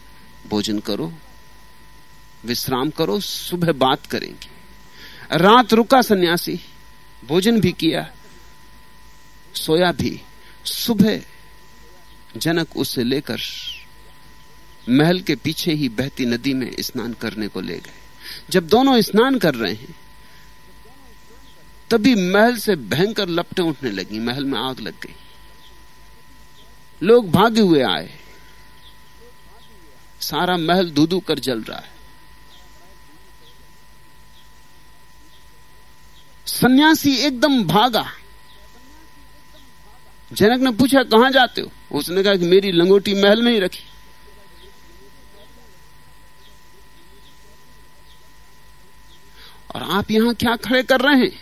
भोजन करो, विश्राम करो, सुबह बात करेंगे। रात रुका सन्यासी, भोजन भी किया, सोया भी। सुबह जनक उसे लेकर महल के पीछे ही बहती नदी में स्नान करने को ले गए। जब दोनों स्नान कर रहे हैं, तभी महल से भयंकर लपटें उठने लगी। महल में आग लग गई। लोग भागे हुए आए। सारा महल दूधू कर जल रहा है। सन्यासी एकदम भागा। जनक ने पूछा, कहाँ जाते हो? उसने कहा कि मेरी लंगोटी महल में ही रखी। और आप यहाँ क्या खड़े कर रहे हैं?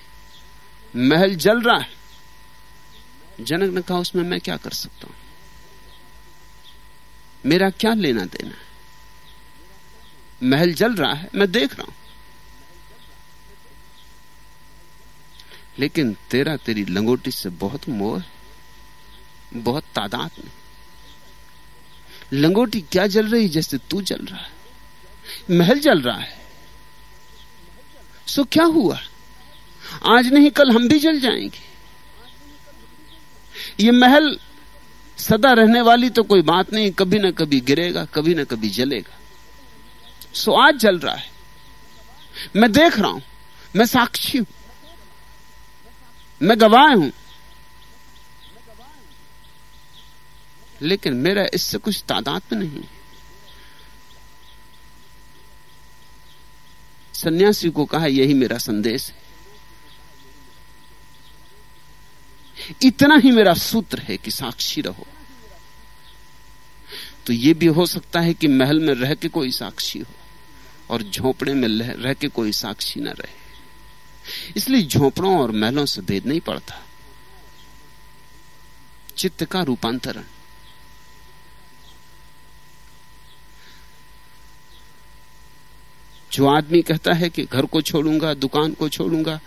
महल जल रहा है। जनक ने कहा, उसमें मैं क्या कर सकता हूँ? मेरा क्या लेना देना महल जल रहा है, मैं देख रहा हूँ। लेकिन तेरा तेरी लंगोटी से बहुत मोह बहुत तादाद में। लंगोटी क्या जल रही जैसे तू जल रहा है? महल जल रहा है। सो क्या हुआ? आज नहीं, कल हम भी जल जाएँगे। ये महल सदा रहने वाली तो कोई बात नहीं, कभी ना कभी गिरेगा, कभी ना कभी जलेगा। सो आज जल रहा है। मैं देख रहा हूँ, मैं साक्षी हूँ, मैं गवाह हूँ। लेकिन मेरा इससे कुछ तादाद नहीं नहीं सन्यासी को कहा, यही मेरा संदेश है। इतना ही मेरा सूत्र है कि साक्षी रहो। तो यह भी हो सकता है कि महल में रह के कोई साक्षी हो और झोपड़े में रह के कोई साक्षी न रहे। इसलिए झोपड़ों और महलों से भेद नहीं पड़ता। चित्त का रूपांतरण। जो आदमी कहता है कि घर को छोड़ूँगा, दुकान को छोड़ूँगा,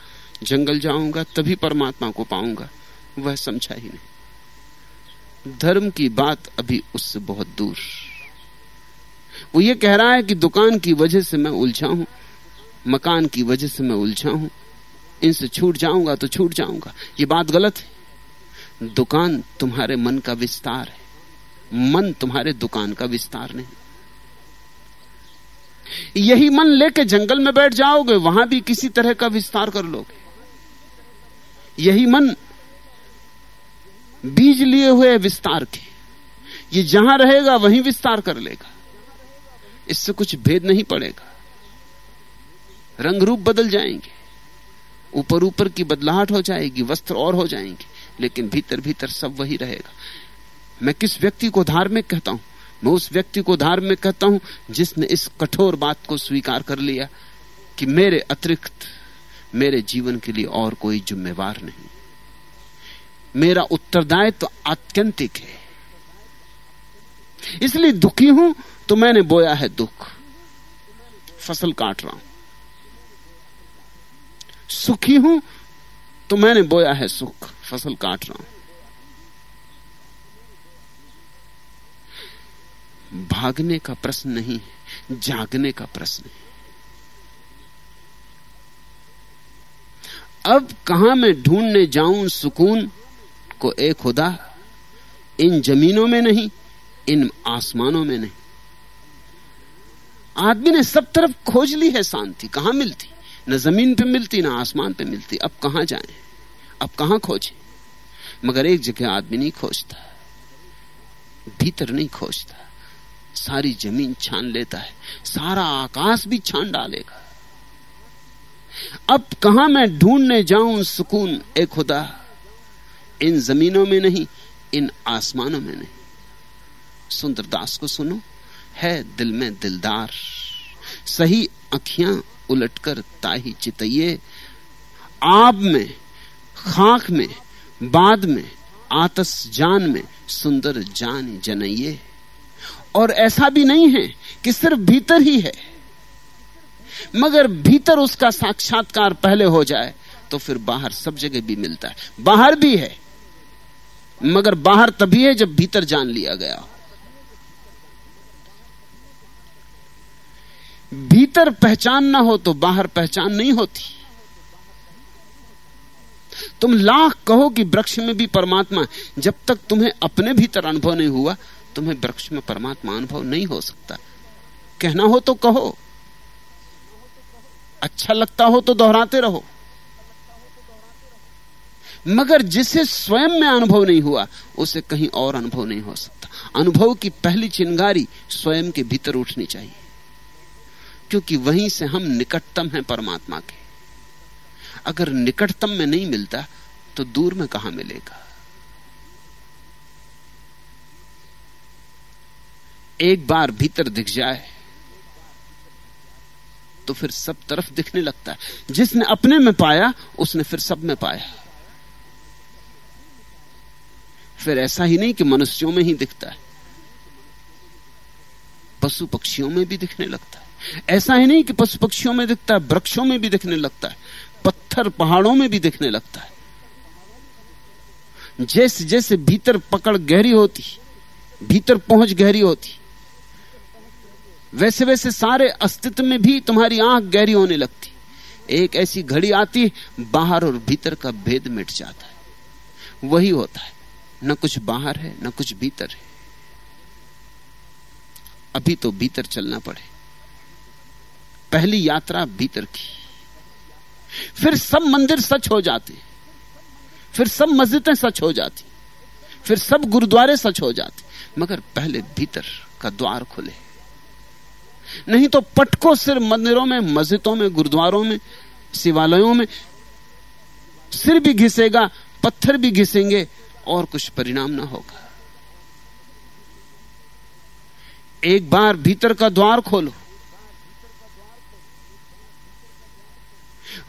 जंगल जाऊँगा, तभी परमात्मा को पाऊँगा, वह समझा ही नहीं। धर्म की बात अभी उससे बहुत दूर। वो ये कह रहा है कि दुकान की वजह से मैं उलझा हूँ, मकान की वजह से मैं उलझा हूँ, इनसे छूट जाऊँगा तो छूट जाऊँगा। ये बात गलत है। दुकान तुम्हारे मन का विस्तार है। मन तुम्हारे दुकान का विस्तार नहीं। यही मन लेके जंगल में बैठ जाओगे, वहाँ भी किसी तरह का विस्तार कर लोगे। यही मन बीज लिए हुए विस्तार के। ये जहाँ रहेगा, वहीं विस्तार कर लेगा। इससे कुछ भेद नहीं पड़ेगा। रंग रूप बदल जाएँगे। ऊपर ऊपर की बदलाहट हो जाएगी, वस्त्र और हो जाएँगे, लेकिन भीतर भीतर सब वही रहेगा। मैं किस व्यक्ति को धार्मिक कहता हूँ? मैं उस व्यक्ति को धार्मिक कहता हूँ, जिसने इस कठोर बात को स्वीकार कर लिया कि मेरे अतिरिक्त मेरे जीवन के लिए और कोई जिम्मेवार नहीं। मेरा उत्तरदायित्व तो आत्यंतिक है। इसलिए दुखी हूँ तो मैंने बोया है दुख। फ़सल काट रहा हूँ। सुखी हूँ तो मैंने बोया है सुख। फ़सल काट रहा हूँ। भागने का प्रश्न नहीं है, जागने का प्रश्न है। अब कहाँ मैं ढूँढने जाऊँ सुकून को एक खुदा, इन जमीनों में नहीं, इन आसमानों में नहीं। आदमी ने सब तरफ़ खोज ली है शांति, कहाँ मिलती? न ज़मीन पे मिलती, ना आसमान पे मिलती। अब कहाँ जाए? अब कहाँ खोजे? मगर एक जगह आदमी नहीं खोजता, भीतर नहीं खोजता। सारी ज़मीन छान लेता है, सारा आकाश भी छान डालेगा। अब कहा मैं ढूँढने जाऊँ सुकून? ए खुदा, इन जमीनों में नहीं, इन आसमानों में नहीं। सुंदरदास को सुनो, है दिल में दिलदार। सही अखियाँ उलटकर ताही चितइये आब में, खाक में, बाद में, आतस जान में सुंदर जान जनइये और ऐसा भी नहीं है कि सिर्फ़ भीतर ही है। मगर भीतर उसका साक्षात्कार पहले हो जाए तो फिर बाहर सब जगह भी मिलता है। बाहर भी है, मगर बाहर तभी है जब भीतर जान लिया गया भीतर पहचान ना हो तो बाहर पहचान नहीं होती। तुम लाख कहो कि वृक्ष में भी परमात्मा जब तक तुम्हें अपने भीतर अनुभव नहीं हुआ तुम्हें वृक्ष में परमात्मा अनुभव नहीं हो सकता। कहना हो तो कहो। अच्छा लगता हो तो दोहराते रहो। मगर जिसे स्वयं में अनुभव नहीं हुआ, उसे कहीं और अनुभव नहीं हो सकता। अनुभव की पहली चिंगारी स्वयं के भीतर उठनी चाहिए। क्योंकि वहीं से हम निकटतम हैं परमात्मा के। अगर निकटतम में नहीं मिलता तो दूर में कहाँ मिलेगा? एक बार भीतर दिख जाए तो फिर सब तरफ़ दिखने लगता है। जिसने अपने में पाया, उसने फिर सब में पाया। फिर ऐसा ही नहीं कि मनुष्यों में ही दिखता है पशु पक्षियों में भी दिखने लगता है। ऐसा ही नहीं कि पशु पक्षियों में दिखता है, वृक्षों में भी दिखने लगता है, पत्थर पहाड़ों में भी दिखने लगता है। जैसे जैसे भीतर पकड़ गहरी होती, भीतर पहुँच गहरी होती वैसे वैसे सारे अस्तित्व में भी तुम्हारी आँख गहरी होने लगती। एक ऐसी घड़ी आती, बाहर और भीतर का भेद मिट जाता है। वही होता है। न कुछ बाहर है, न कुछ भीतर है। अभी तो भीतर चलना पड़े। पहली यात्रा भीतर की। फिर सब मंदिर सच हो जाते। फिर सब मस्जिदें सच हो जाती। फिर सब गुरुद्वारे सच हो जाते। मगर पहले भीतर का द्वार खुले। नहीं तो पटको सिर मंदिरों में, मस्जिदों में, गुरुद्वारों में, शिवालयों में सिर भी घिसेगा, पत्थर भी घिसेंगे और कुछ परिणाम ना होगा। एक बार भीतर का द्वार खोलो।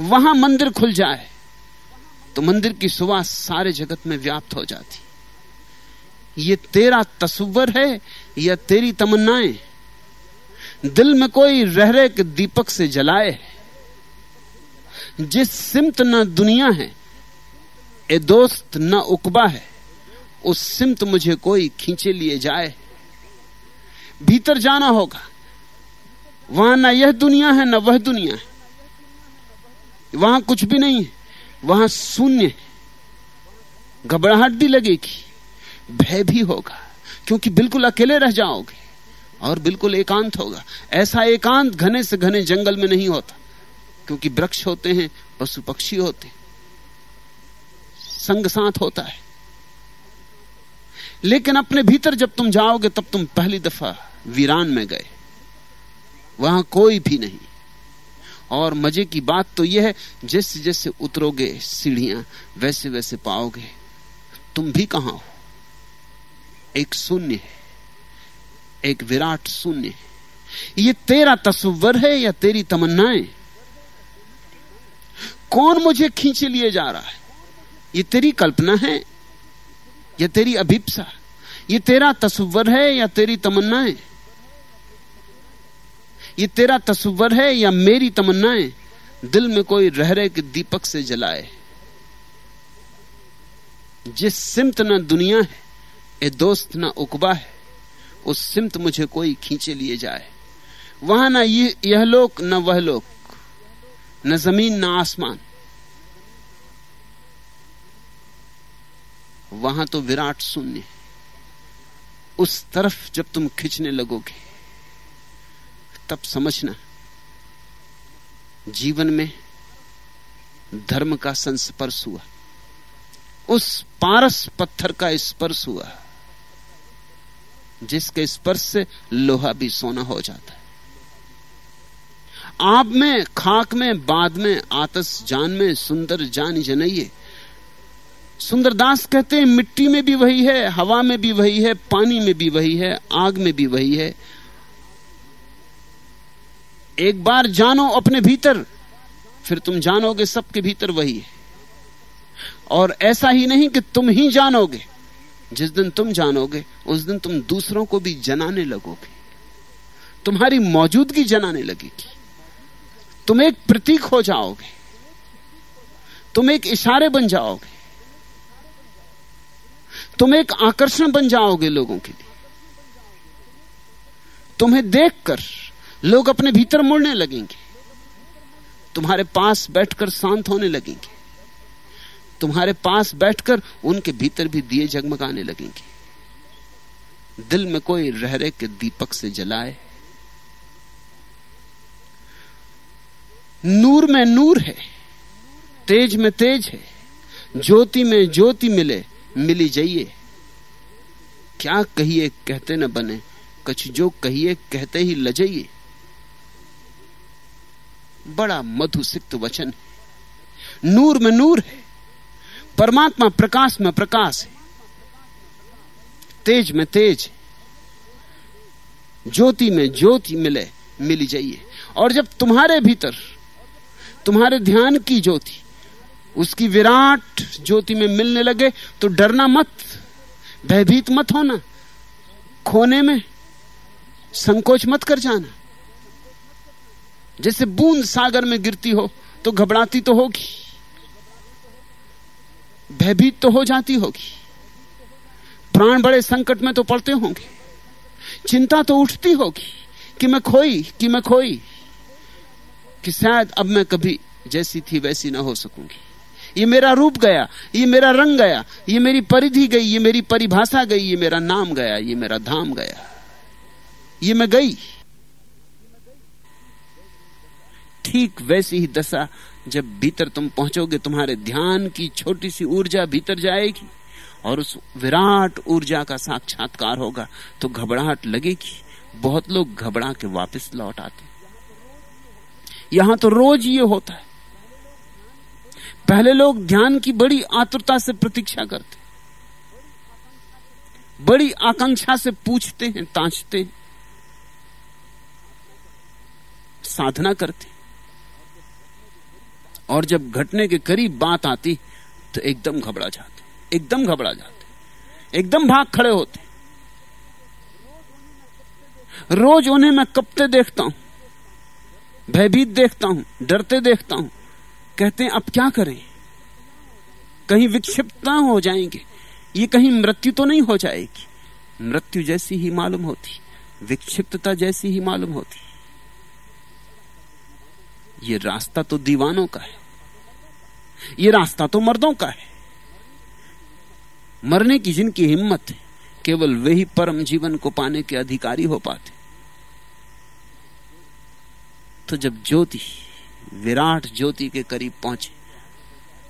वहाँ मंदिर खुल जाए तो मंदिर की सुवास सारे जगत में व्याप्त हो जाती। ये तेरा तस्वर है या तेरी तमन्नाएँ। दिल में कोई रह रहे के दीपक से जलाए जिस सिमत न दुनिया है, ए दोस्त न उकबा है, उस सिमत मुझे कोई खींचे लिए जाए। भीतर जाना होगा, वहाँ ना यह दुनिया है, ना वह दुनिया है। वहाँ कुछ भी नहीं है, वहाँ शून्य है। घबराहट भी लगेगी, भय भी होगा, क्योंकि बिल्कुल अकेले रह जाओगे। और बिल्कुल एकांत होगा। ऐसा एकांत घने से घने जंगल में नहीं होता, क्योंकि वृक्ष होते हैं, पशु पक्षी होते संग साथ होता है। लेकिन अपने भीतर जब तुम जाओगे, तब तुम पहली दफ़ा वीरान में गए। वहाँ कोई भी नहीं। और मज़े की बात तो यह है जैसे जैसे उतरोगे सीढ़ियाँ वैसे वैसे पाओगे। तुम भी कहाँ हो? एक शून्य है। एक विराट शून्य है। ये तेरा तस्वर है या तेरी तमन्नाएँ? कौन मुझे खींचे लिए जा रहा है? ये तेरी कल्पना है या तेरी अभिप्सा? ये तेरा तस्वर है या तेरी तमन्नाएँ? ये तेरा तस्वर है या मेरी तमन्नाएँ? दिल में कोई रह रहे के दीपक से जलाए। जिस सिमत न दुनिया है, ए दोस्त न उकबा है। उस सिमत मुझे कोई खींचे लिए जाए। वहाँ ना यह लोक, न वह लोक, न ज़मीन, न आसमान। वहाँ तो विराट शून्य उस तरफ़ जब तुम खींचने लगोगे, तब समझना, जीवन में धर्म का संस्पर्श हुआ। उस पारस पत्थर का स्पर्श हुआ। जिसके स्पर्श से लोहा भी सोना हो जाता है। आप में, खाक में, बाद में, आतस जान में, सुंदर जान जनइये सुंदरदास कहते हैं, मिट्टी में भी वही है, हवा में भी वही है, पानी में भी वही है, आग में भी वही है। एक बार जानो अपने भीतर, फिर तुम जानोगे सबके भीतर वही है। और ऐसा ही नहीं कि तुम ही जानोगे। जिस दिन तुम जानोगे, उस दिन तुम दूसरों को भी जनाने लगोगे। तुम्हारी मौजूदगी जनाने लगेगी। तुम एक प्रतीक हो जाओगे। तुम एक इशारे बन जाओगे। तुम एक आकर्षण बन जाओगे लोगों के लिए। तुम्हें देखकर लोग अपने भीतर मुड़ने लगेंगे। तुम्हारे पास बैठकर शांत होने लगेंगे। तुम्हारे पास बैठकर उनके भीतर भी दिए जगमगाने लगेंगे। दिल में कोई रहरे के दीपक से जलाए। नूर में नूर है, तेज में तेज है, ज्योति में ज्योति मिले, मिली जाइए। क्या कहिए कहते न बने, कछ जो कहिए कहते ही लजाइए। बड़ा मधुसिक्त वचन है, नूर में नूर है परमात्मा प्रकाश में प्रकाश है। तेज में तेज ज्योति में ज्योति मिले, मिली जाइए। और जब तुम्हारे भीतर, तुम्हारे ध्यान की ज्योति, उसकी विराट ज्योति में मिलने लगे तो डरना मत, भयभीत मत होना। खोने में संकोच मत कर जाना। जैसे बूंद सागर में गिरती हो तो घबराती तो होगी। भयभीत तो हो जाती होगी। प्राण बड़े संकट में तो पड़ते होंगे। चिंता तो उठती होगी कि मैं खोई, कि मैं खोई, कि शायद अब मैं कभी जैसी थी वैसी ना हो सकूँगी। ये मेरा रूप गया, ये मेरा रंग गया, ये मेरी परिधि गई, ये मेरी परिभाषा गई, ये मेरा नाम गया, ये मेरा धाम गया। ये मैं गई। ठीक वैसी ही दशा जब भीतर तुम पहुंचोगे, तुम्हारे ध्यान की छोटी सी ऊर्जा भीतर जाएगी और उस विराट ऊर्जा का साक्षात्कार होगा तो घबराहट लगेगी। बहुत लोग घबरा के वापस लौट आते यहाँ तो रोज ये होता है। पहले लोग ध्यान की बड़ी आतुरता से प्रतीक्षा करते बड़ी आकांक्षा से पूछते हैं, तांछते हैं। साधना करते और जब घटने के करीब बात आती तो एकदम घबरा जाते, एकदम घबरा जाते, एकदम भाग खड़े होते। रोज उन्हें मैं कपते देखता हूँ, भयभीत देखता हूँ, डरते देखता हूँ। कहते हैं, अब क्या करें? कहीं विक्षिप्त हो जाएँगे, ये कहीं मृत्यु तो नहीं हो जाएगी। मृत्यु जैसी ही मालूम होती, विक्षिप्तता जैसी ही मालूम होती। ये रास्ता तो दीवानों का है। ये रास्ता तो मर्दों का है। मरने की जिनकी हिम्मत है, केवल वे ही परम जीवन को पाने के अधिकारी हो पाते। तो जब ज्योति, विराट ज्योति के करीब पहुँचे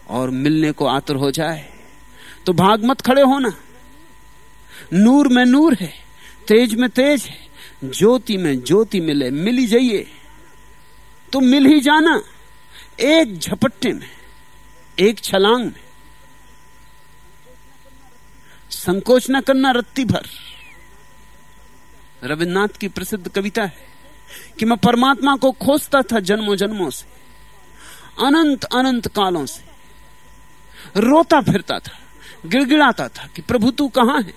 और मिलने को आतुर हो जाए तो भाग मत खड़े होना। नूर में नूर है, तेज में तेज है, ज्योति में ज्योति मिले, मिली जाइए। तो मिल ही जाना। एक झपट्टे में एक छलांग में। संकोच न करना रत्ती भर। रविन्द्रनाथ की प्रसिद्ध कविता है कि मैं परमात्मा को खोजता था जन्मों जन्मों से, अनंत अनंत कालों से। रोता फिरता था, गिड़गिड़ाता था कि प्रभु तू कहाँ है?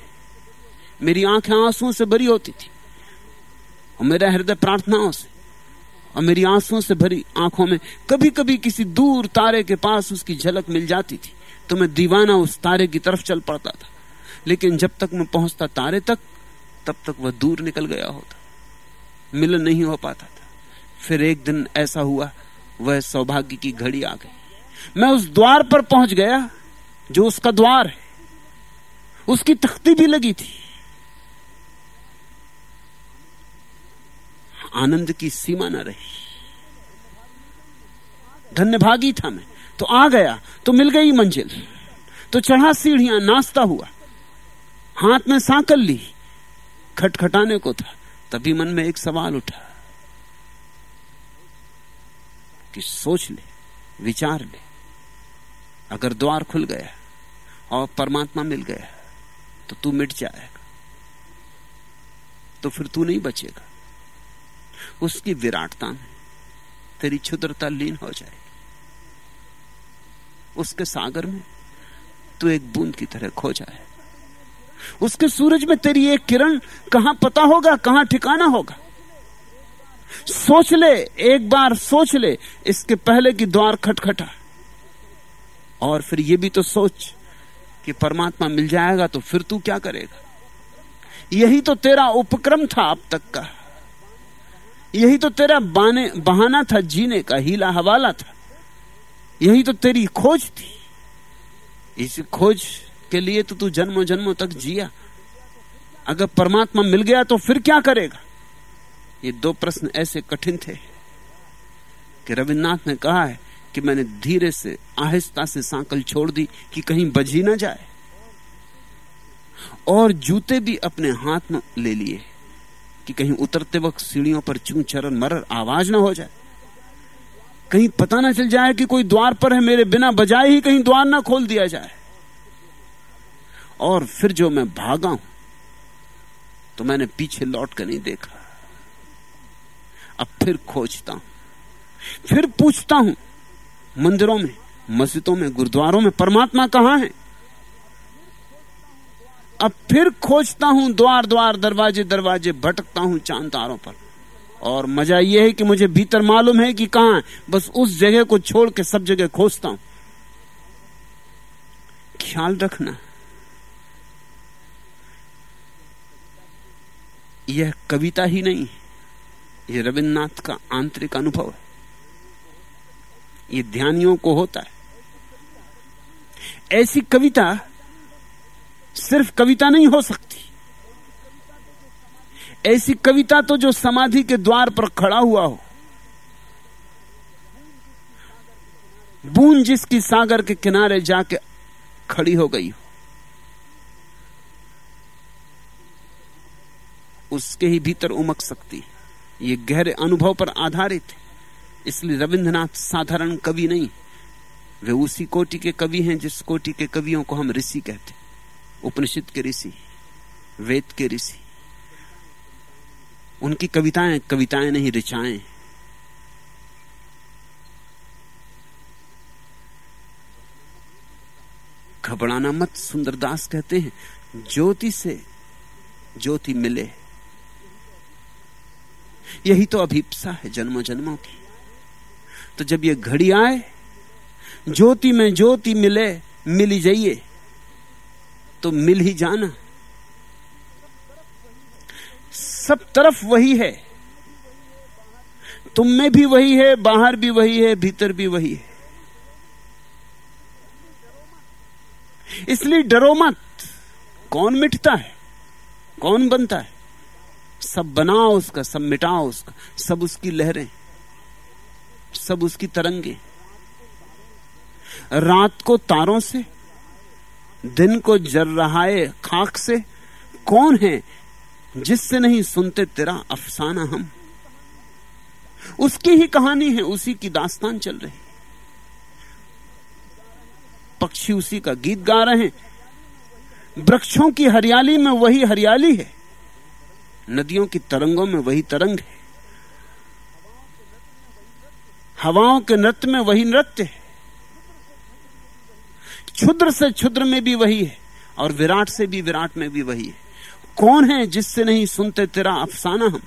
मेरी आँखें आंसुओं से भरी होती थी और मेरा हृदय प्रार्थनाओं से। और मेरी आंसुओं से भरी आँखों में कभी कभी किसी दूर तारे के पास उसकी झलक मिल जाती थी तो मैं दीवाना उस तारे की तरफ़ चल पड़ता था। लेकिन जब तक मैं पहुँचता तारे तक, तब तक वह दूर निकल गया होता। मिलन नहीं हो पाता था। फिर एक दिन ऐसा हुआ, वह सौभाग्य की घड़ी आ गई। मैं उस द्वार पर पहुँच गया, जो उसका द्वार है। उसकी तख्ती भी लगी थी। आनंद की सीमा न रही। धन्यभागी था मैं। तो आ गया तो मिल गई मंजिल। तो चढ़ा सीढ़ियाँ, नाश्ता हुआ। हाथ में सांकल ली। खटखटाने को था। तभी मन में एक सवाल उठा कि सोच ले, विचार ले। अगर द्वार खुल गया और परमात्मा मिल गया तो तू मिट जाएगा। तो फिर तू नहीं बचेगा। उसकी विराटता में तेरी क्षुद्रता लीन हो जाएगी उसके सागर में तू एक बूंद की तरह खो जाए। उसके सूरज में तेरी एक किरण कहाँ पता होगा, कहाँ ठिकाना होगा? सोच ले, एक बार सोच ले, इसके पहले की द्वार खटखटा। और फिर यह भी तो सोच कि परमात्मा मिल जाएगा तो फिर तू क्या करेगा? यही तो तेरा उपक्रम था अब तक का। यही तो तेरा बाने, बहाना था, जीने का हीला हवाला था। यही तो तेरी खोज थी। इस खोज के लिए तो तू जन्मों जन्मों तक जिया। अगर परमात्मा मिल गया तो फिर क्या करेगा? ये दो प्रश्न ऐसे कठिन थे कि रविन्द्रनाथ ने कहा है कि मैंने धीरे से, आहिस्ता से सांकल छोड़ दी कि कहीं बजी ना जाए। और जूते भी अपने हाथ में ले लिए। कि कहीं उतरते वक्त सीढ़ियों पर चू चरण मरर आवाज़ ना हो जाए। कहीं पता ना चल जाए कि कोई द्वार पर है, मेरे बिना बजाए ही कहीं द्वार ना खोल दिया जाए। और फिर जो मैं भागा हूँ तो मैंने पीछे लौट कर नहीं देखा। अब फिर खोजता हूँ, फिर पूछता हूँ, मंदिरों में, मस्जिदों में, गुरुद्वारों में परमात्मा कहाँ है? अब फिर खोजता हूँ द्वार द्वार, दरवाजे दरवाजे, भटकता हूँ चाँद तारों पर। और मज़ा यह है कि मुझे भीतर मालूम है कि कहाँ है। बस उस जगह को छोड़ के सब जगह खोजता हूँ। ख्याल रखना। यह कविता ही नहीं है यह रविन्द्रनाथ का आंतरिक अनुभव है। यह ध्यानियों को होता है। ऐसी कविता सिर्फ़ कविता नहीं हो सकती। ऐसी कविता तो जो समाधि के द्वार पर खड़ा हुआ हो। बूंद जिसकी सागर के किनारे जाके खड़ी हो गई हो। उसके ही भीतर उमक सकती है। ये गहरे अनुभव पर आधारित है। इसलिए रविंद्रनाथ साधारण कवि नहीं। वे उसी कोटि के कवि हैं जिस कोटि के कवियों को हम ऋषि कहते हैं। उपनिषद के ऋषि, वेद के ऋषि। उनकी कविताएँ कविताएँ नहीं, ऋचाएँ। घबराना मत, सुंदरदास कहते हैं, ज्योति से ज्योति मिले। यही तो अभिप्सा है जन्मों जन्मों की। तो जब ये घड़ी आए, ज्योति में ज्योति मिले, मिली जाइए। तो मिल ही जाना। सब तरफ़ वही है। तुम में भी वही है, बाहर भी वही है, भीतर भी वही है। इसलिए डरो मत। कौन मिटता है? कौन बनता है? सब बनाओ उसका, सब मिटाओ उसका, सब उसकी लहरें, सब उसकी तरंगे। रात को तारों से दिन को जर रहा है खाक से? कौन है जिससे नहीं सुनते तेरा अफसाना हम? उसकी ही कहानी है, उसी की दास्तान चल रही। पक्षी उसी का गीत गा रहे हैं। वृक्षों की हरियाली में वही हरियाली है। नदियों की तरंगों में वही तरंग है। हवाओं के नृत्य में वही नृत्य है। क्षुद्र से क्षुद्र में भी वही है और विराट से भी विराट में भी वही है। कौन है जिससे नहीं सुनते तेरा अफसाना हम?